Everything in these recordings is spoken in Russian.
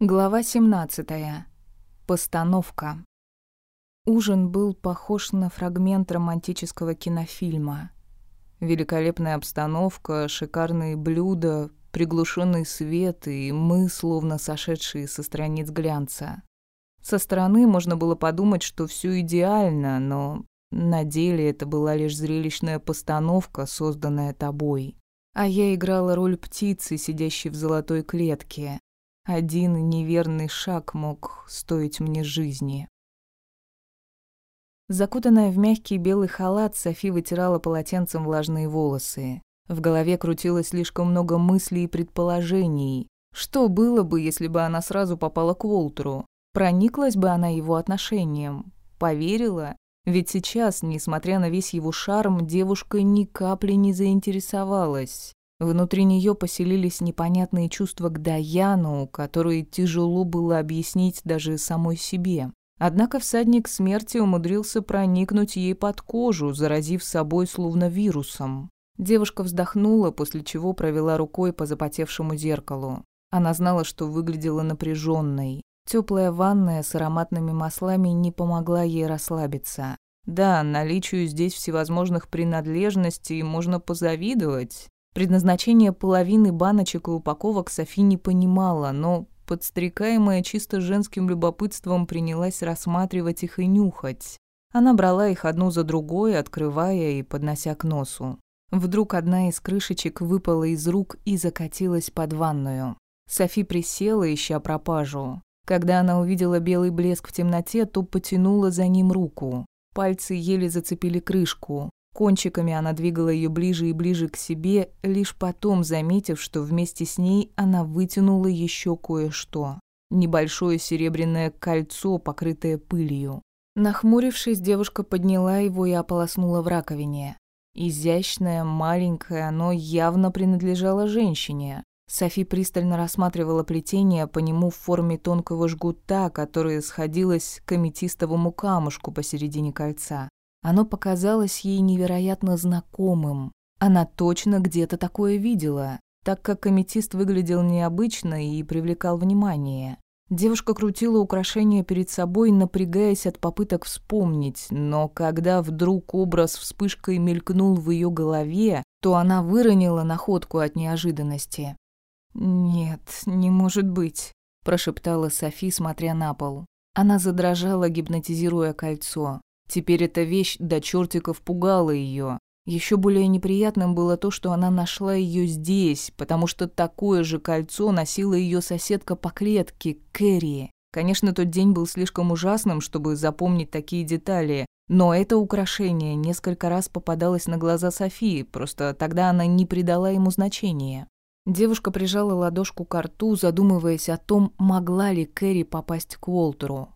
Глава 17. Постановка. Ужин был похож на фрагмент романтического кинофильма. Великолепная обстановка, шикарные блюда, приглушенный свет и мы, словно сошедшие со страниц глянца. Со стороны можно было подумать, что все идеально, но на деле это была лишь зрелищная постановка, созданная тобой. А я играла роль птицы, сидящей в золотой клетке, один неверный шаг мог стоить мне жизни. Закутанная в мягкий белый халат, Софи вытирала полотенцем влажные волосы. В голове крутилось слишком много мыслей и предположений. Что было бы, если бы она сразу попала к Уолтеру? Прониклась бы она его отношением? Поверила? Ведь сейчас, несмотря на весь его шарм, девушка ни капли не заинтересовалась. Внутри нее поселились непонятные чувства к Даяну, которые тяжело было объяснить даже самой себе. Однако всадник смерти умудрился проникнуть ей под кожу, заразив собой словно вирусом. Девушка вздохнула, после чего провела рукой по запотевшему зеркалу. Она знала, что выглядела напряженной. Теплая ванная с ароматными маслами не помогла ей расслабиться. Да, наличию здесь всевозможных принадлежностей можно позавидовать, Предназначение половины баночек и упаковок Софи не понимала, но, подстрекаемая чисто женским любопытством, принялась рассматривать их и нюхать. Она брала их одну за другой, открывая и поднося к носу. Вдруг одна из крышечек выпала из рук и закатилась под ванную. Софи присела, ища пропажу. Когда она увидела белый блеск в темноте, то потянула за ним руку. Пальцы еле зацепили крышку. Кончиками она двигала ее ближе и ближе к себе, лишь потом заметив, что вместе с ней она вытянула еще кое-что. Небольшое серебряное кольцо, покрытое пылью. Нахмурившись, девушка подняла его и ополоснула в раковине. Изящное, маленькое, оно явно принадлежало женщине. Софи пристально рассматривала плетение по нему в форме тонкого жгута, которое сходилось к аметистовому камушку посередине кольца. Оно показалось ей невероятно знакомым. Она точно где-то такое видела, так как аметист выглядел необычно и привлекал внимание. Девушка крутила украшение перед собой, напрягаясь от попыток вспомнить, но когда вдруг образ вспышкой мелькнул в ее голове, то она выронила находку от неожиданности. «Нет, не может быть», – прошептала Софи, смотря на пол. Она задрожала, гипнотизируя кольцо. Теперь эта вещь до чертиков пугала ее. Еще более неприятным было то, что она нашла ее здесь, потому что такое же кольцо носила ее соседка по клетке, Кэрри. Конечно, тот день был слишком ужасным, чтобы запомнить такие детали, но это украшение несколько раз попадалось на глаза Софии, просто тогда она не придала ему значения. Девушка прижала ладошку к рту, задумываясь о том, могла ли Кэрри попасть к Уолтеру.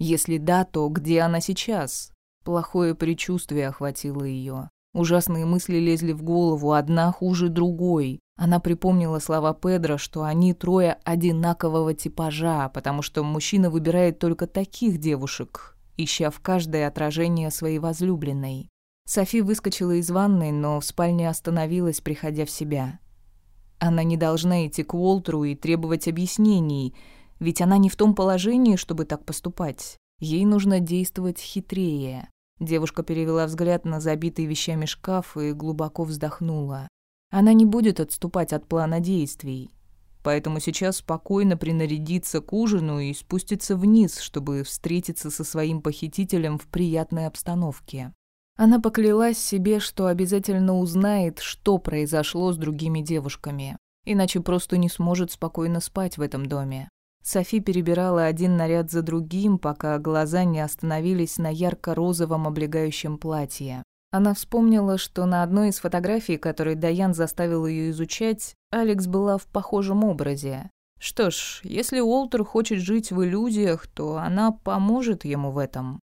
Если да, то где она сейчас? Плохое предчувствие охватило ее. Ужасные мысли лезли в голову, одна хуже другой. Она припомнила слова Педро, что они трое одинакового типажа, потому что мужчина выбирает только таких девушек, ища в каждое отражение своей возлюбленной. Софи выскочила из ванной, но в спальне остановилась, приходя в себя. Она не должна идти к Уолтеру и требовать объяснений – ведь она не в том положении, чтобы так поступать. Ей нужно действовать хитрее. Девушка перевела взгляд на забитый вещами шкаф и глубоко вздохнула. Она не будет отступать от плана действий. Поэтому сейчас спокойно принарядится к ужину и спустится вниз, чтобы встретиться со своим похитителем в приятной обстановке. Она поклялась себе, что обязательно узнает, что произошло с другими девушками, иначе просто не сможет спокойно спать в этом доме. Софи перебирала один наряд за другим, пока глаза не остановились на ярко-розовом облегающем платье. Она вспомнила, что на одной из фотографий, которые Даян заставил ее изучать, Алекс была в похожем образе. Что ж, если Уолтер хочет жить в иллюзиях, то она поможет ему в этом.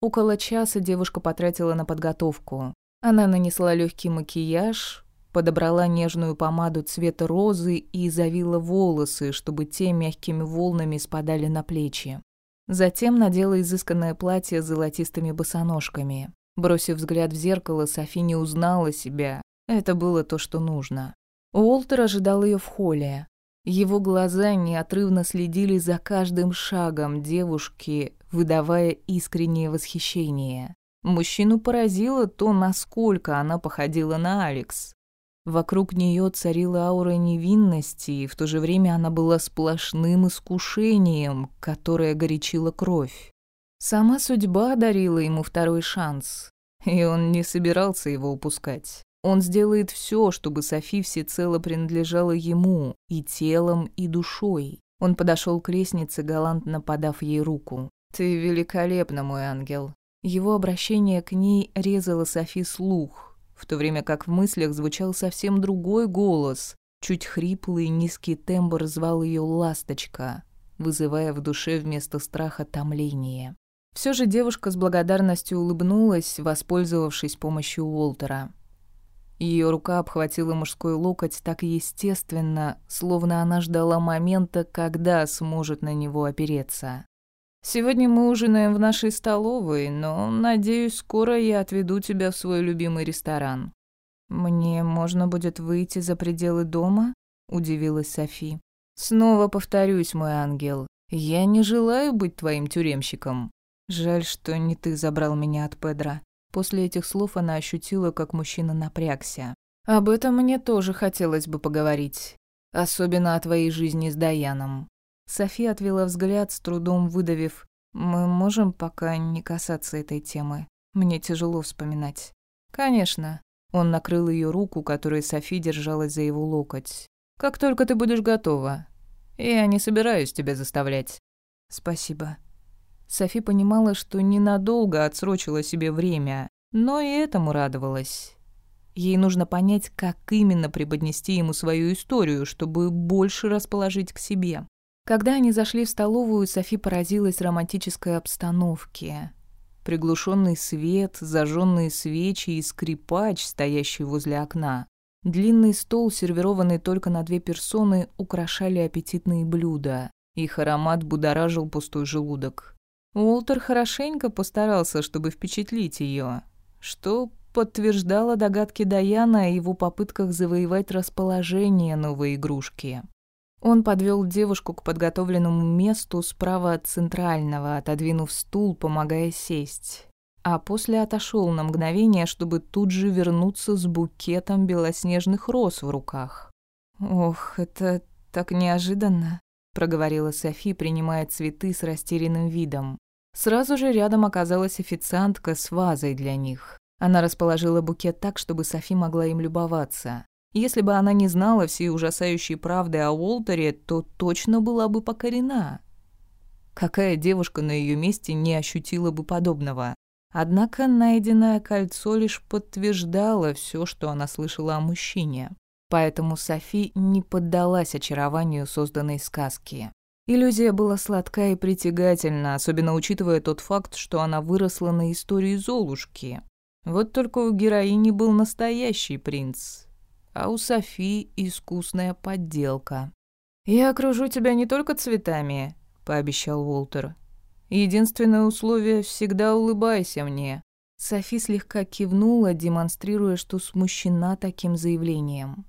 Около часа девушка потратила на подготовку. Она нанесла легкий макияж, Подобрала нежную помаду цвета розы и завила волосы, чтобы те мягкими волнами спадали на плечи. Затем надела изысканное платье с золотистыми босоножками. Бросив взгляд в зеркало, Софи не узнала себя. Это было то, что нужно. Уолтер ожидал ее в холле. Его глаза неотрывно следили за каждым шагом девушки, выдавая искреннее восхищение. Мужчину поразило то, насколько она походила на Алекс. Вокруг нее царила аура невинности, и в то же время она была сплошным искушением, которое горячило кровь. Сама судьба дарила ему второй шанс, и он не собирался его упускать. Он сделает все, чтобы Софи всецело принадлежала ему и телом, и душой. Он подошел к лестнице, галантно подав ей руку. «Ты великолепна, мой ангел». Его обращение к ней резало Софи слух, в то время как в мыслях звучал совсем другой голос. Чуть хриплый низкий тембр звал ее «ласточка», вызывая в душе вместо страха томление. Все же девушка с благодарностью улыбнулась, воспользовавшись помощью Уолтера. Ее рука обхватила мужской локоть так естественно, словно она ждала момента, когда сможет на него опереться. Сегодня мы ужинаем в нашей столовой, но, надеюсь, скоро я отведу тебя в свой любимый ресторан». «Мне можно будет выйти за пределы дома?» — удивилась Софи. «Снова повторюсь, мой ангел, я не желаю быть твоим тюремщиком. Жаль, что не ты забрал меня от Педра». После этих слов она ощутила, как мужчина напрягся. «Об этом мне тоже хотелось бы поговорить. Особенно о твоей жизни с Даяном. София отвела взгляд, с трудом выдавив. «Мы можем пока не касаться этой темы. Мне тяжело вспоминать». «Конечно». Он накрыл ее руку, которой Софи держалась за его локоть. «Как только ты будешь готова. Я не собираюсь тебя заставлять». «Спасибо». Софи понимала, что ненадолго отсрочила себе время, но и этому радовалась. Ей нужно понять, как именно преподнести ему свою историю, чтобы больше расположить к себе. Когда они зашли в столовую, Софи поразилась романтической обстановке. Приглушенный свет, зажженные свечи и скрипач, стоящий возле окна. Длинный стол, сервированный только на две персоны, украшали аппетитные блюда. Их аромат будоражил пустой желудок. Уолтер хорошенько постарался, чтобы впечатлить ее, что подтверждало догадки Даяна о его попытках завоевать расположение новой игрушки. Он подвел девушку к подготовленному месту справа от центрального, отодвинув стул, помогая сесть. А после отошел на мгновение, чтобы тут же вернуться с букетом белоснежных роз в руках. «Ох, это так неожиданно», — проговорила Софи, принимая цветы с растерянным видом. Сразу же рядом оказалась официантка с вазой для них. Она расположила букет так, чтобы Софи могла им любоваться. Если бы она не знала всей ужасающей правды о Уолтере, то точно была бы покорена. Какая девушка на ее месте не ощутила бы подобного? Однако найденное кольцо лишь подтверждало все, что она слышала о мужчине. Поэтому Софи не поддалась очарованию созданной сказки. Иллюзия была сладка и притягательна, особенно учитывая тот факт, что она выросла на истории Золушки. Вот только у героини был настоящий принц, а у Софи искусная подделка. «Я окружу тебя не только цветами», — пообещал Уолтер. «Единственное условие — всегда улыбайся мне». Софи слегка кивнула, демонстрируя, что смущена таким заявлением.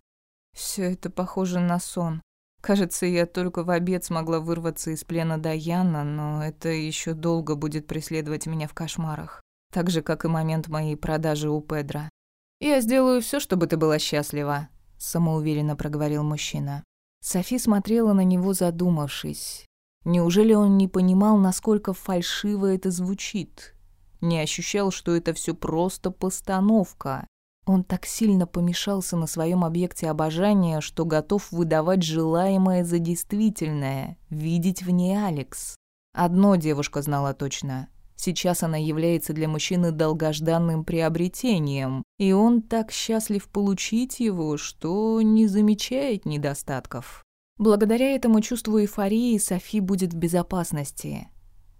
Все это похоже на сон. Кажется, я только в обед смогла вырваться из плена Даяна, но это еще долго будет преследовать меня в кошмарах. Так же, как и момент моей продажи у Педра. «Я сделаю все, чтобы ты была счастлива», — самоуверенно проговорил мужчина. Софи смотрела на него, задумавшись. Неужели он не понимал, насколько фальшиво это звучит? Не ощущал, что это все просто постановка. Он так сильно помешался на своем объекте обожания, что готов выдавать желаемое за действительное, видеть в ней Алекс. Одно девушка знала точно. Сейчас она является для мужчины долгожданным приобретением, и он так счастлив получить его, что не замечает недостатков. Благодаря этому чувству эйфории Софи будет в безопасности.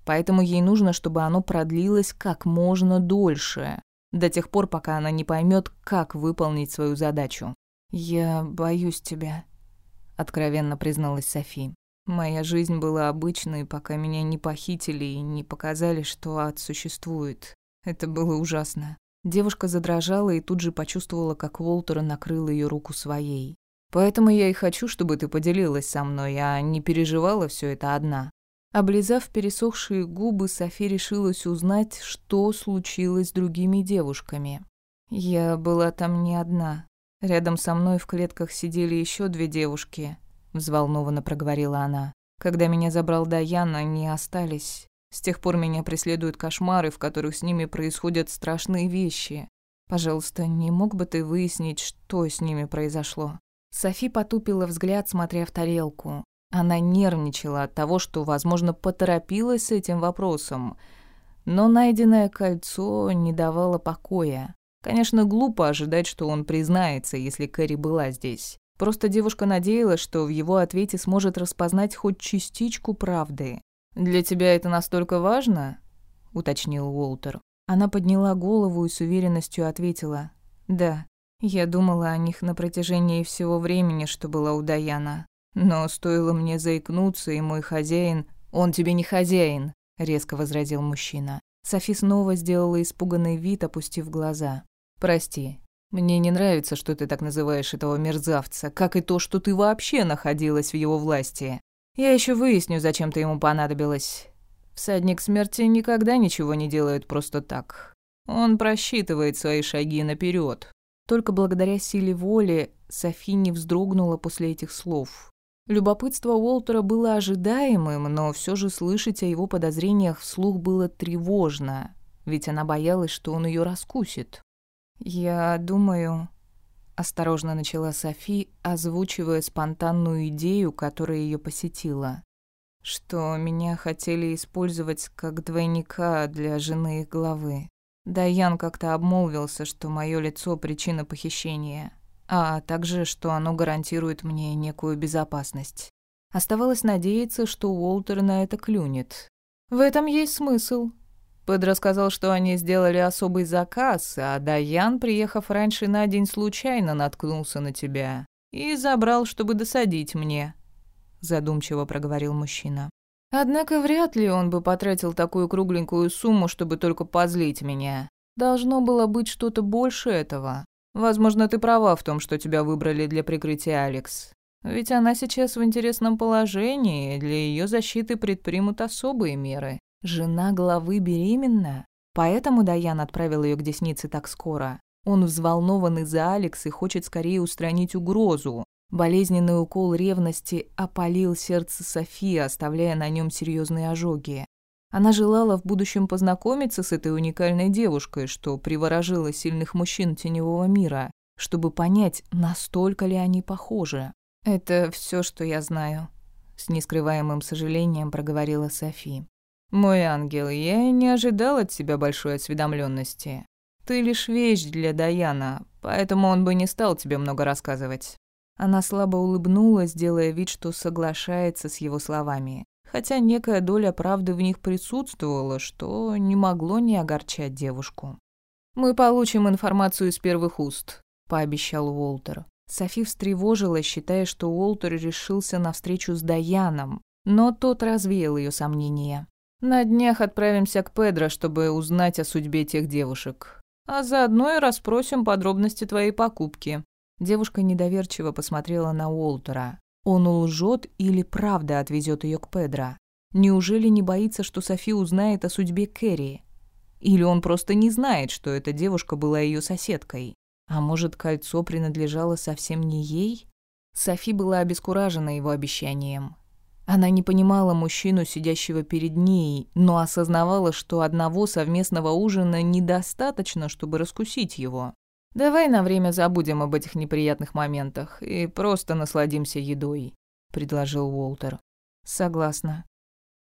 Поэтому ей нужно, чтобы оно продлилось как можно дольше, до тех пор, пока она не поймет, как выполнить свою задачу. «Я боюсь тебя», — откровенно призналась Софи. Моя жизнь была обычной, пока меня не похитили и не показали, что ад существует. Это было ужасно. Девушка задрожала и тут же почувствовала, как Уолтер накрыл ее руку своей. Поэтому я и хочу, чтобы ты поделилась со мной, а не переживала все это одна». Облизав пересохшие губы, Софи решилась узнать, что случилось с другими девушками. Я была там не одна. Рядом со мной в клетках сидели еще две девушки, взволнованно проговорила она. Когда меня забрал Даян, они остались. С тех пор меня преследуют кошмары, в которых с ними происходят страшные вещи. Пожалуйста, не мог бы ты выяснить, что с ними произошло? Софи потупила взгляд, смотря в тарелку. Она нервничала от того, что, возможно, поторопилась с этим вопросом, но найденное кольцо не давало покоя. Конечно, глупо ожидать, что он признается, если Кэрри была здесь. Просто девушка надеялась, что в его ответе сможет распознать хоть частичку правды. «Для тебя это настолько важно?» — уточнил Уолтер. Она подняла голову и с уверенностью ответила. «Да, я думала о них на протяжении всего времени, что была у Даяна. Но стоило мне заикнуться, и мой хозяин... «Он тебе не хозяин», — резко возразил мужчина. Софи снова сделала испуганный вид, опустив глаза. «Прости, мне не нравится, что ты так называешь этого мерзавца, как и то, что ты вообще находилась в его власти. Я еще выясню, зачем ты ему понадобилась. Всадник смерти никогда ничего не делает просто так. Он просчитывает свои шаги наперед. Только благодаря силе воли Софи не вздрогнула после этих слов. Любопытство Уолтера было ожидаемым, но все же слышать о его подозрениях вслух было тревожно, ведь она боялась, что он ее раскусит. «Я думаю...» — осторожно начала Софи, озвучивая спонтанную идею, которая ее посетила. «Что меня хотели использовать как двойника для жены их главы. Даян как-то обмолвился, что мое лицо — причина похищения а также, что оно гарантирует мне некую безопасность. Оставалось надеяться, что Уолтер на это клюнет. В этом есть смысл. Пэд рассказал, что они сделали особый заказ, а Даян, приехав раньше на день, случайно наткнулся на тебя и забрал, чтобы досадить мне», — задумчиво проговорил мужчина. «Однако вряд ли он бы потратил такую кругленькую сумму, чтобы только позлить меня. Должно было быть что-то больше этого. Возможно, ты права в том, что тебя выбрали для прикрытия Алекс. Ведь она сейчас в интересном положении, и для ее защиты предпримут особые меры. Жена главы беременна, поэтому Даян отправил ее к деснице так скоро. Он взволнован из-за Алекс и хочет скорее устранить угрозу. Болезненный укол ревности опалил сердце Софии, оставляя на нем серьезные ожоги. Она желала в будущем познакомиться с этой уникальной девушкой, что приворожило сильных мужчин теневого мира, чтобы понять, настолько ли они похожи. «Это все, что я знаю», — с нескрываемым сожалением проговорила Софи. «Мой ангел, я не ожидал от тебя большой осведомленности. Ты лишь вещь для Даяна, поэтому он бы не стал тебе много рассказывать». Она слабо улыбнулась, делая вид, что соглашается с его словами хотя некая доля правды в них присутствовала, что не могло не огорчать девушку. «Мы получим информацию из первых уст», — пообещал Уолтер. Софи встревожилась, считая, что Уолтер решился на встречу с Даяном, но тот развеял ее сомнения. «На днях отправимся к Педро, чтобы узнать о судьбе тех девушек. А заодно и расспросим подробности твоей покупки». Девушка недоверчиво посмотрела на Уолтера. Он лжет или правда отвезет ее к Педро? Неужели не боится, что Софи узнает о судьбе Кэрри? Или он просто не знает, что эта девушка была ее соседкой? А может, кольцо принадлежало совсем не ей? Софи была обескуражена его обещанием. Она не понимала мужчину, сидящего перед ней, но осознавала, что одного совместного ужина недостаточно, чтобы раскусить его. «Давай на время забудем об этих неприятных моментах и просто насладимся едой», — предложил Уолтер. «Согласна».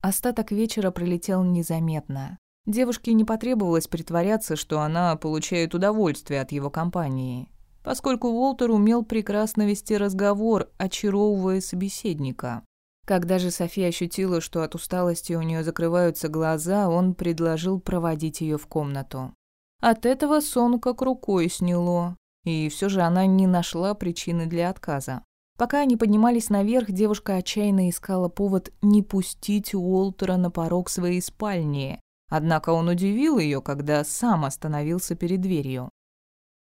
Остаток вечера пролетел незаметно. Девушке не потребовалось притворяться, что она получает удовольствие от его компании, поскольку Уолтер умел прекрасно вести разговор, очаровывая собеседника. Когда же София ощутила, что от усталости у нее закрываются глаза, он предложил проводить ее в комнату. От этого сон как рукой сняло, и все же она не нашла причины для отказа. Пока они поднимались наверх, девушка отчаянно искала повод не пустить Уолтера на порог своей спальни. Однако он удивил ее, когда сам остановился перед дверью.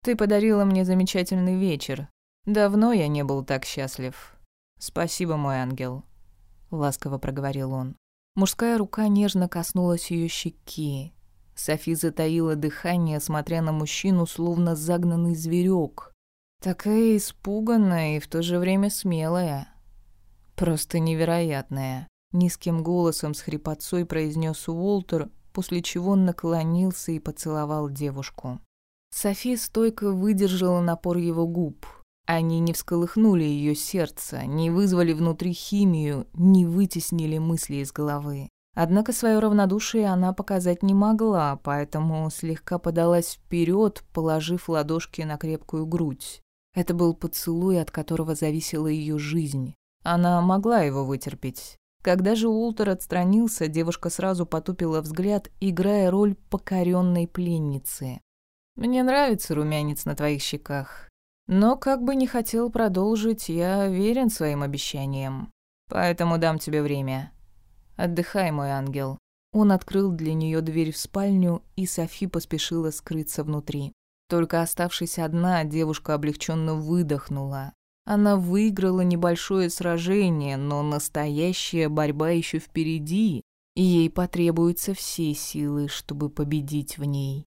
«Ты подарила мне замечательный вечер», Давно я не был так счастлив. Спасибо, мой ангел», — ласково проговорил он. Мужская рука нежно коснулась ее щеки. Софи затаила дыхание, смотря на мужчину, словно загнанный зверек. Такая испуганная и в то же время смелая. Просто невероятная. Низким голосом с хрипотцой произнес Уолтер, после чего он наклонился и поцеловал девушку. Софи стойко выдержала напор его губ. Они не всколыхнули ее сердце, не вызвали внутри химию, не вытеснили мысли из головы. Однако свое равнодушие она показать не могла, поэтому слегка подалась вперед, положив ладошки на крепкую грудь. Это был поцелуй, от которого зависела ее жизнь. Она могла его вытерпеть. Когда же Уолтер отстранился, девушка сразу потупила взгляд, играя роль покоренной пленницы. «Мне нравится румянец на твоих щеках. Но как бы не хотел продолжить, я верен своим обещаниям. Поэтому дам тебе время. Отдыхай, мой ангел». Он открыл для нее дверь в спальню, и Софи поспешила скрыться внутри. Только оставшись одна, девушка облегченно выдохнула. Она выиграла небольшое сражение, но настоящая борьба еще впереди, и ей потребуются все силы, чтобы победить в ней.